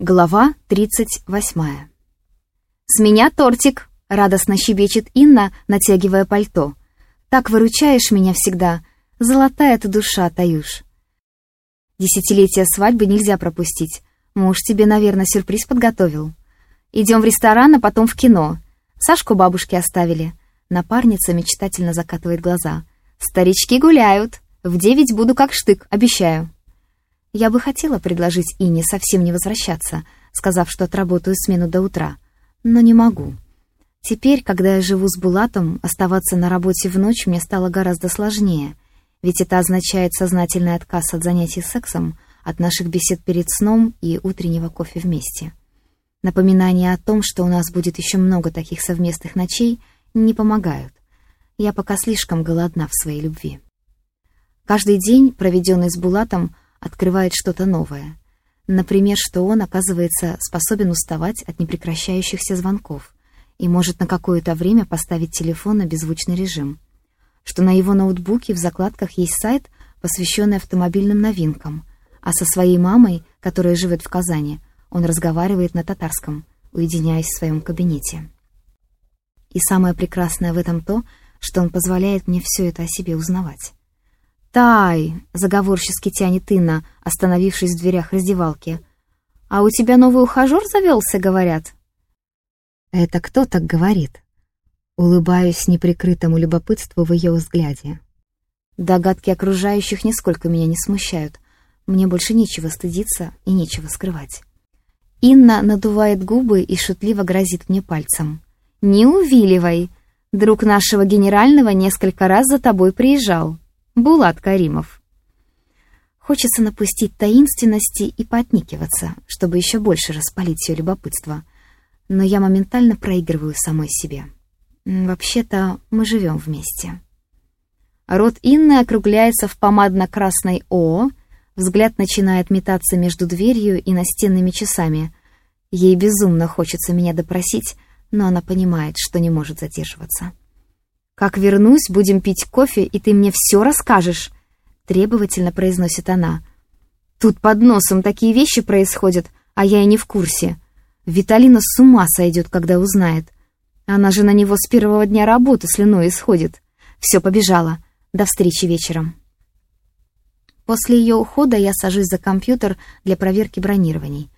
Глава 38. «С меня тортик!» — радостно щебечет Инна, натягивая пальто. «Так выручаешь меня всегда. Золотая ты душа, Таюш!» «Десятилетие свадьбы нельзя пропустить. Муж тебе, наверное, сюрприз подготовил. Идем в ресторан, а потом в кино. Сашку бабушки оставили». Напарница мечтательно закатывает глаза. «Старички гуляют. В девять буду как штык, обещаю». Я бы хотела предложить Ине совсем не возвращаться, сказав, что отработаю смену до утра, но не могу. Теперь, когда я живу с Булатом, оставаться на работе в ночь мне стало гораздо сложнее, ведь это означает сознательный отказ от занятий сексом, от наших бесед перед сном и утреннего кофе вместе. Напоминания о том, что у нас будет еще много таких совместных ночей, не помогают. Я пока слишком голодна в своей любви. Каждый день, проведенный с Булатом, открывает что-то новое. Например, что он, оказывается, способен уставать от непрекращающихся звонков и может на какое-то время поставить телефон на беззвучный режим. Что на его ноутбуке в закладках есть сайт, посвященный автомобильным новинкам, а со своей мамой, которая живет в Казани, он разговаривает на татарском, уединяясь в своем кабинете. И самое прекрасное в этом то, что он позволяет мне все это о себе узнавать. «Тай!» — заговорчески тянет Инна, остановившись в дверях раздевалки. «А у тебя новый ухажер завелся, говорят?» «Это кто так говорит?» Улыбаюсь неприкрытому любопытству в ее взгляде. Догадки окружающих нисколько меня не смущают. Мне больше нечего стыдиться и нечего скрывать. Инна надувает губы и шутливо грозит мне пальцем. «Не увиливай! Друг нашего генерального несколько раз за тобой приезжал». Булат Каримов. Хочется напустить таинственности и поотникиваться, чтобы еще больше распалить ее любопытство. Но я моментально проигрываю самой себе. Вообще-то мы живем вместе. Рот Инны округляется в помадно-красной «О», взгляд начинает метаться между дверью и настенными часами. Ей безумно хочется меня допросить, но она понимает, что не может задерживаться. «Как вернусь, будем пить кофе, и ты мне все расскажешь», — требовательно произносит она. «Тут под носом такие вещи происходят, а я и не в курсе. Виталина с ума сойдет, когда узнает. Она же на него с первого дня работы слюной исходит. Все, побежала. До встречи вечером». После ее ухода я сажусь за компьютер для проверки бронирований.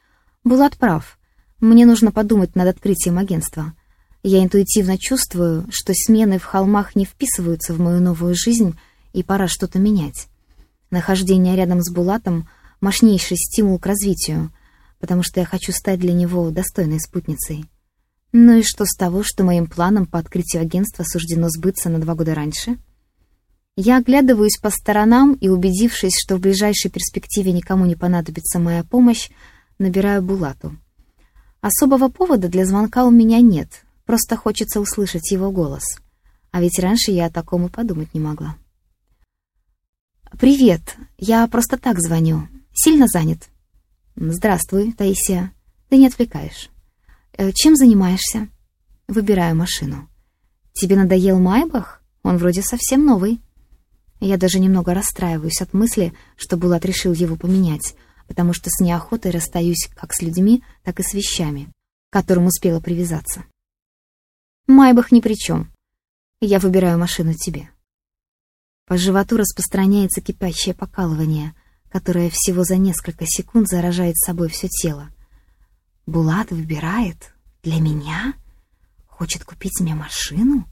Булат прав. Мне нужно подумать над открытием агентства. Я интуитивно чувствую, что смены в холмах не вписываются в мою новую жизнь, и пора что-то менять. Нахождение рядом с Булатом — мощнейший стимул к развитию, потому что я хочу стать для него достойной спутницей. Ну и что с того, что моим планам по открытию агентства суждено сбыться на два года раньше? Я оглядываюсь по сторонам и, убедившись, что в ближайшей перспективе никому не понадобится моя помощь, набираю Булату. Особого повода для звонка у меня нет, Просто хочется услышать его голос. А ведь раньше я о таком и подумать не могла. «Привет, я просто так звоню. Сильно занят?» «Здравствуй, Таисия. Ты не отвлекаешь. Э, чем занимаешься?» «Выбираю машину». «Тебе надоел Майбах? Он вроде совсем новый». Я даже немного расстраиваюсь от мысли, что Булат решил его поменять, потому что с неохотой расстаюсь как с людьми, так и с вещами, к которым успела привязаться. Майбах ни при чем. Я выбираю машину тебе. По животу распространяется кипящее покалывание, которое всего за несколько секунд заражает собой все тело. Булат выбирает для меня? Хочет купить мне машину?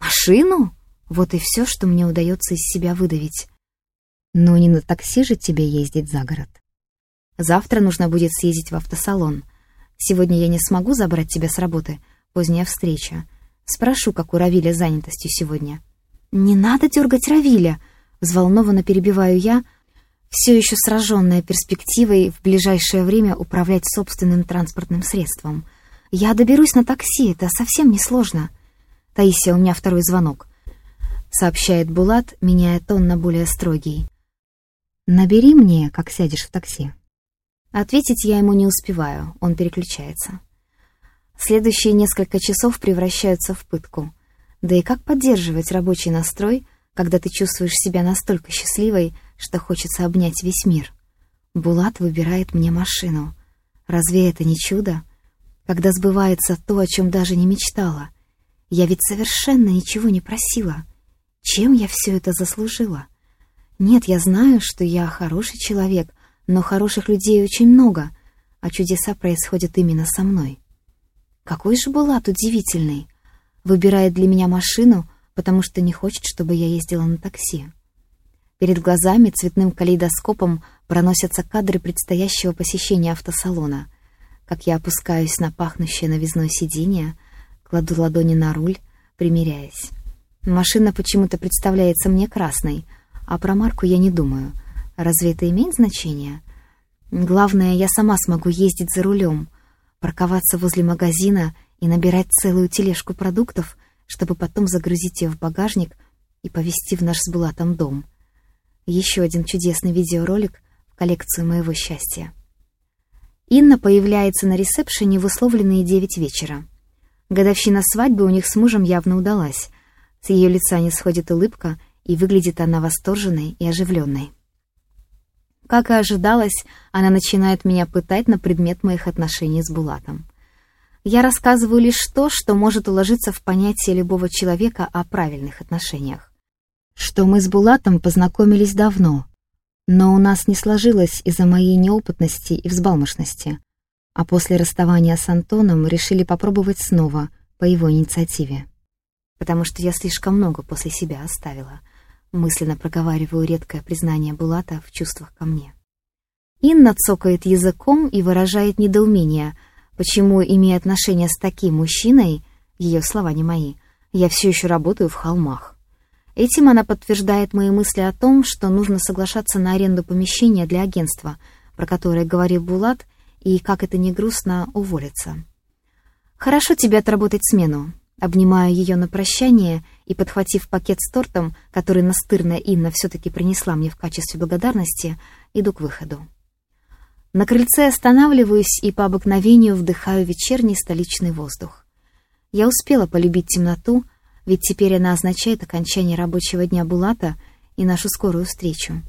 Машину? Вот и все, что мне удается из себя выдавить. Но не на такси же тебе ездить за город. Завтра нужно будет съездить в автосалон. Сегодня я не смогу забрать тебя с работы — поздняя встреча. Спрошу, как у Равиля занятостью сегодня. «Не надо дергать Равиля!» — взволнованно перебиваю я, все еще сраженная перспективой в ближайшее время управлять собственным транспортным средством. «Я доберусь на такси, это совсем не сложно. Таисия, у меня второй звонок», — сообщает Булат, меняя тон на более строгий. «Набери мне, как сядешь в такси». Ответить я ему не успеваю, он переключается. Следующие несколько часов превращаются в пытку. Да и как поддерживать рабочий настрой, когда ты чувствуешь себя настолько счастливой, что хочется обнять весь мир? Булат выбирает мне машину. Разве это не чудо? Когда сбывается то, о чем даже не мечтала. Я ведь совершенно ничего не просила. Чем я все это заслужила? Нет, я знаю, что я хороший человек, но хороших людей очень много, а чудеса происходят именно со мной. Какой же Булат удивительный. Выбирает для меня машину, потому что не хочет, чтобы я ездила на такси. Перед глазами цветным калейдоскопом проносятся кадры предстоящего посещения автосалона. Как я опускаюсь на пахнущее новизной сиденье, кладу ладони на руль, примеряясь. Машина почему-то представляется мне красной, а про марку я не думаю. Разве это имеет значение? Главное, я сама смогу ездить за рулем, парковаться возле магазина и набирать целую тележку продуктов, чтобы потом загрузить ее в багажник и повезти в наш с Булатом дом — еще один чудесный видеоролик в коллекцию моего счастья. Инна появляется на ресепшене в условленные девять вечера. Годовщина свадьбы у них с мужем явно удалась. С ее лица не сходит улыбка, и выглядит она восторженной и оживленной. Как и ожидалось, она начинает меня пытать на предмет моих отношений с Булатом. Я рассказываю лишь то, что может уложиться в понятие любого человека о правильных отношениях что мы с Булатом познакомились давно, но у нас не сложилось из-за моей неопытности и взбалмошности, а после расставания с Антоном решили попробовать снова по его инициативе. Потому что я слишком много после себя оставила, мысленно проговариваю редкое признание Булата в чувствах ко мне. Инна цокает языком и выражает недоумение, почему, имея отношения с таким мужчиной, ее слова не мои, я все еще работаю в холмах. Этим она подтверждает мои мысли о том, что нужно соглашаться на аренду помещения для агентства, про которое говорил Булат, и, как это не грустно, уволиться. «Хорошо тебе отработать смену», Обнимаю ее на прощание и, подхватив пакет с тортом, который настырная Инна все-таки принесла мне в качестве благодарности, иду к выходу. На крыльце останавливаюсь и по обыкновению вдыхаю вечерний столичный воздух. Я успела полюбить темноту, ведь теперь она означает окончание рабочего дня Булата и нашу скорую встречу.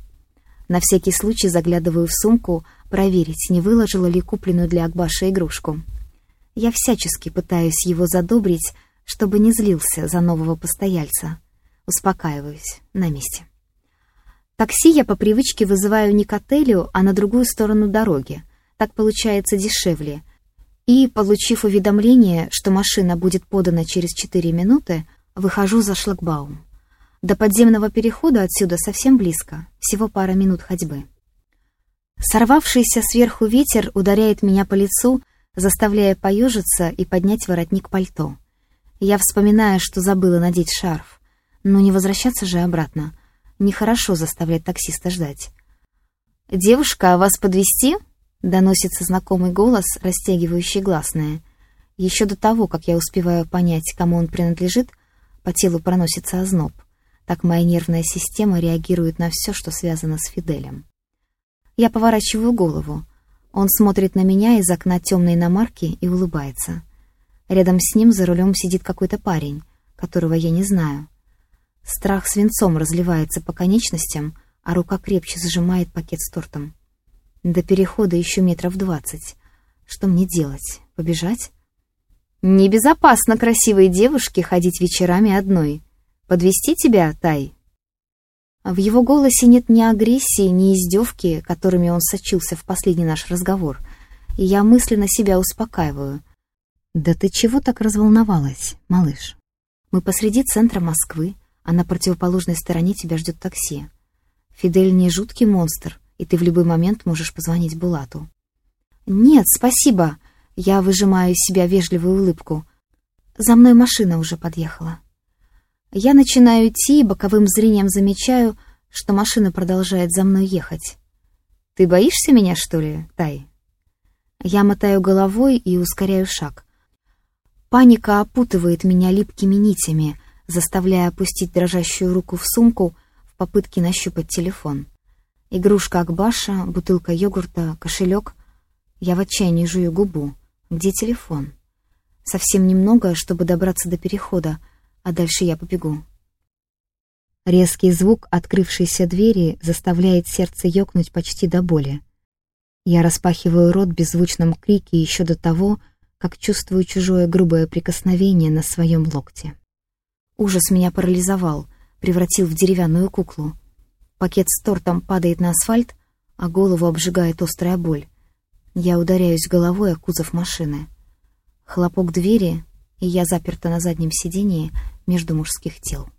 На всякий случай заглядываю в сумку, проверить, не выложила ли купленную для Акбаша игрушку. Я всячески пытаюсь его задобрить, чтобы не злился за нового постояльца. Успокаиваюсь на месте. Такси я по привычке вызываю не к отелю, а на другую сторону дороги. Так получается дешевле. И, получив уведомление, что машина будет подана через 4 минуты, Выхожу за шлагбаум. До подземного перехода отсюда совсем близко, всего пара минут ходьбы. Сорвавшийся сверху ветер ударяет меня по лицу, заставляя поежиться и поднять воротник пальто. Я вспоминаю, что забыла надеть шарф, но не возвращаться же обратно. Нехорошо заставлять таксиста ждать. «Девушка, а вас подвести? доносится знакомый голос, растягивающий гласное. Еще до того, как я успеваю понять, кому он принадлежит, по телу проносится озноб. Так моя нервная система реагирует на все, что связано с Фиделем. Я поворачиваю голову. Он смотрит на меня из окна темной иномарки и улыбается. Рядом с ним за рулем сидит какой-то парень, которого я не знаю. Страх свинцом разливается по конечностям, а рука крепче сжимает пакет с тортом. До перехода еще метров двадцать. Что мне делать? Побежать? Небезопасно красивой девушке ходить вечерами одной. Подвести тебя, Тай?» В его голосе нет ни агрессии, ни издевки, которыми он сочился в последний наш разговор, и я мысленно себя успокаиваю. «Да ты чего так разволновалась, малыш? Мы посреди центра Москвы, а на противоположной стороне тебя ждет такси. Фидель не жуткий монстр, и ты в любой момент можешь позвонить Булату». «Нет, спасибо», я выжимаю из себя вежливую улыбку. За мной машина уже подъехала. Я начинаю идти и боковым зрением замечаю, что машина продолжает за мной ехать. «Ты боишься меня, что ли, Тай?» Я мотаю головой и ускоряю шаг. Паника опутывает меня липкими нитями, заставляя опустить дрожащую руку в сумку в попытке нащупать телефон. Игрушка Акбаша, бутылка йогурта, кошелек. Я в отчаянии жую губу. Где телефон? Совсем немного, чтобы добраться до перехода, а дальше я побегу. Резкий звук открывшейся двери заставляет сердце ёкнуть почти до боли. Я распахиваю рот в беззвучном крике еще до того, как чувствую чужое грубое прикосновение на своем локте. Ужас меня парализовал, превратил в деревянную куклу. Пакет с тортом падает на асфальт, а голову обжигает острая боль. Я ударяюсь головой о кузов машины. Хлопок двери, и я заперта на заднем сидении между мужских тел.